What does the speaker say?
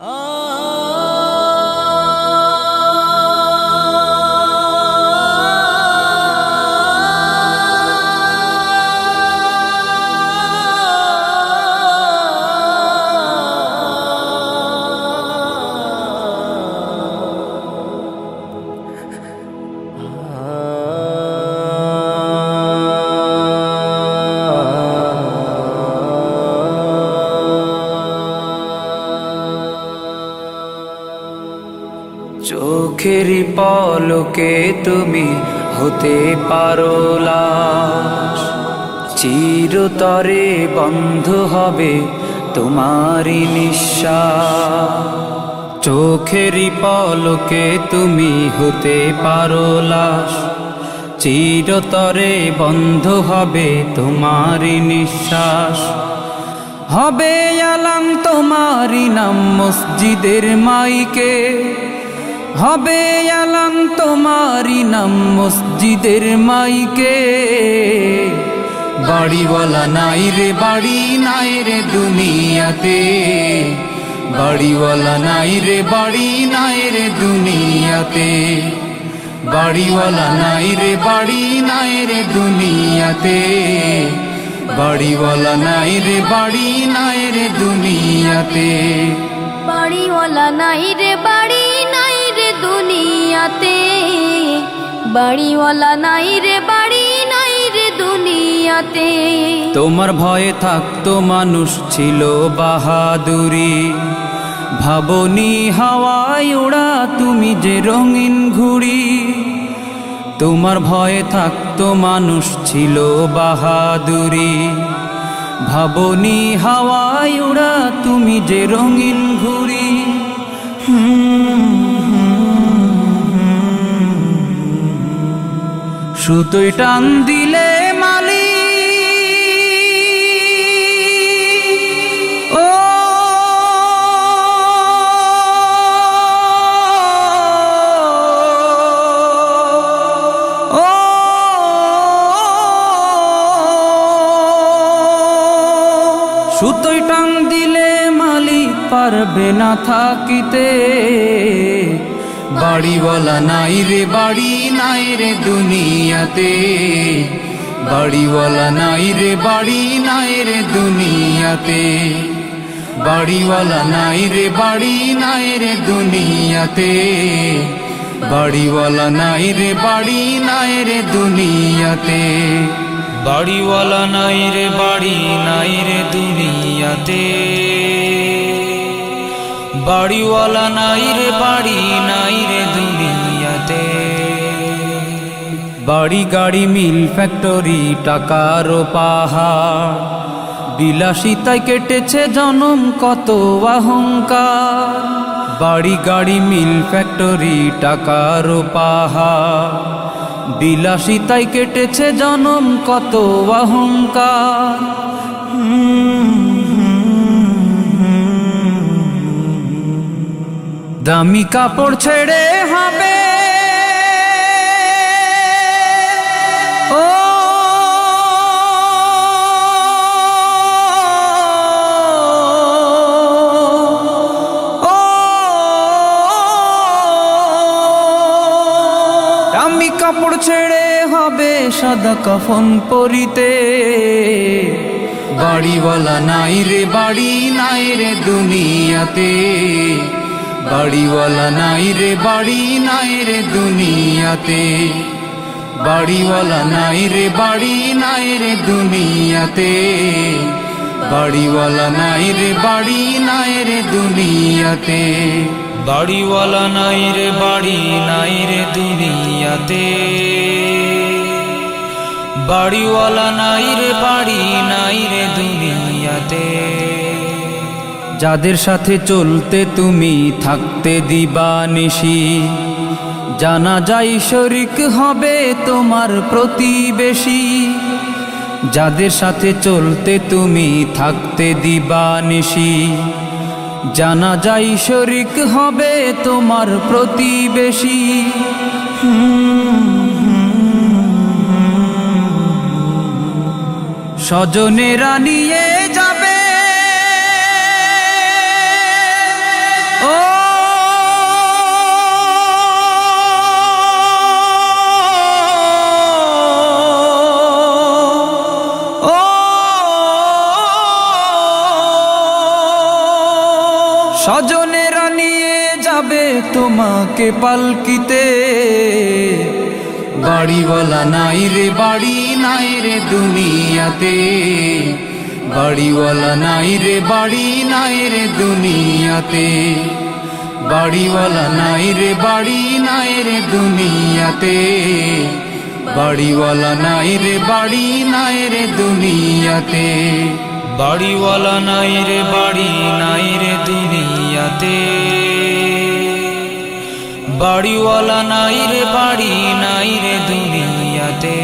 Oh. চোখের পলকে তুমি হতে পারো চিরতরে বন্ধ হবে তোমারই নিঃশ্বাস। চোখের পলকে তুমি হতে পারো চিরতরে বন্ধ হবে তোমারই নিঃশ্বাস। হবে আলাম তোমারই নাম মসজিদের মাইকে। হবে আলাম তোমারই নাম মসজিদের মাইকে। বাড়িওয়ালা নাই রে, বাড়ি নাই রে দুনিয়াতে। বাড়িওয়ালা নাই রে, বাড়ি নাই রে দুনিয়াতে। বাড়িওয়ালা নাই রে, বাড়ি নাই রে দুনিয়াতে। বাড়িওয়ালা নাই রে, বাড়ি নাই রে দুনিয়াতে। বাড়িওয়ালা নাই রে, বাড়ি দুনিয়াতে। বাড়িওয়ালা নাই রে, বাড়ি নাই রে দুনিয়াতে। তোমার ভয়ে থাকতো মানুষ ছিল বাহাদুরি। ভাবনি হাওয়ায় ওড়া তুমি যে রঙিন ঘুড়ি। তোমার ভয়ে থাকতো মানুষ ছিল বাহাদুরি। ভাবনি হাওয়ায় ওড়া তুমি যে রঙিন ঘুড়ি। সুতোই টান দিলে মালি। ও সুতোই টান দিলে মালি পারবে না থাকিতে। বাড়িওয়ালা নাই রে, বাড়ি নাই রে দুনিয়াতে। বাড়িওয়ালা নাই রে, বাড়ি নাই রে দুনিয়াতে। বাড়িওয়ালা নাই রে, বাড়ি নাই রে দুনিয়াতে। বাড়িওয়ালা নাই রে, বাড়ি নাই রে দুনিয়াতে। বাড়িওয়ালা নাই রে, বাড়ি নাই রে দুনিয়াতে। বাড়িওয়ালা নাই রে, বাড়ি নাই রে দুনিয়াতে। বাড়ি, গাড়ি, মিল, ফ্যাক্টরি, টাকার পাহাড়। বিলাসিতায় কেটেছে জনম, কত অহংকার। বাড়ি, গাড়ি, মিল, ফ্যাক্টরি, টাকার পাহাড়। বিলাসিতায় কেটেছে জনম, কত অহংকার। দামি কাপড় ছেড়ে হবে। ও দামি কাপড় ছেড়ে হবে সাদা কফন পরিতে। বাড়িওয়ালা নাই রে, বাড়ি নাই রে দুনিয়াতে। বাড়িওয়ালা নাই রে, বাড়ি নাই রে দুনিয়াতে। বাড়িওয়ালা নাই রে, বাড়ি নাই রে দুনিয়াতে। বাড়িওয়ালা নাই রে, বাড়ি নাই রে দুনিয়াতে। বাড়িওয়ালা নাই রে, বাড়ি নাই রে দুনিয়াতে। বাড়িওয়ালা নাই রে, বাড়ি নাই রে দুনিয়াতে। যাদের সাথে চলতে তুমি থাকতে দিবা নিশি। জানা যাই শরিক হবে তোমার প্রতিবেশী। যাদের সাথে চলতে তুমি থাকতে দিবা নিশি। জানা যাই শরিক হবে তোমার প্রতিবেশী। স্বজনেরা নিয়ে স্বজনেরা নিয়ে যাবে তোমাকে পালকিতে। বাড়িওয়ালা নাই রে, বাড়ি নাই রে দুনিয়াতে। বাড়িওয়ালা নাই রে, বাড়ি নাই রে দুনিয়াতে। বাড়িওয়ালা নাই রে, বাড়ি নাই রে দুনিয়াতে। বাড়িওয়ালা নাই রে, বাড়ি নাই রে দুনিয়াতে। বাড়িওয়ালা নাই রে বাড়ি নাই রে দুনিয়াতে। বাড়িওয়ালা নাই রে বাড়ি নাই রে দুনিয়াতে।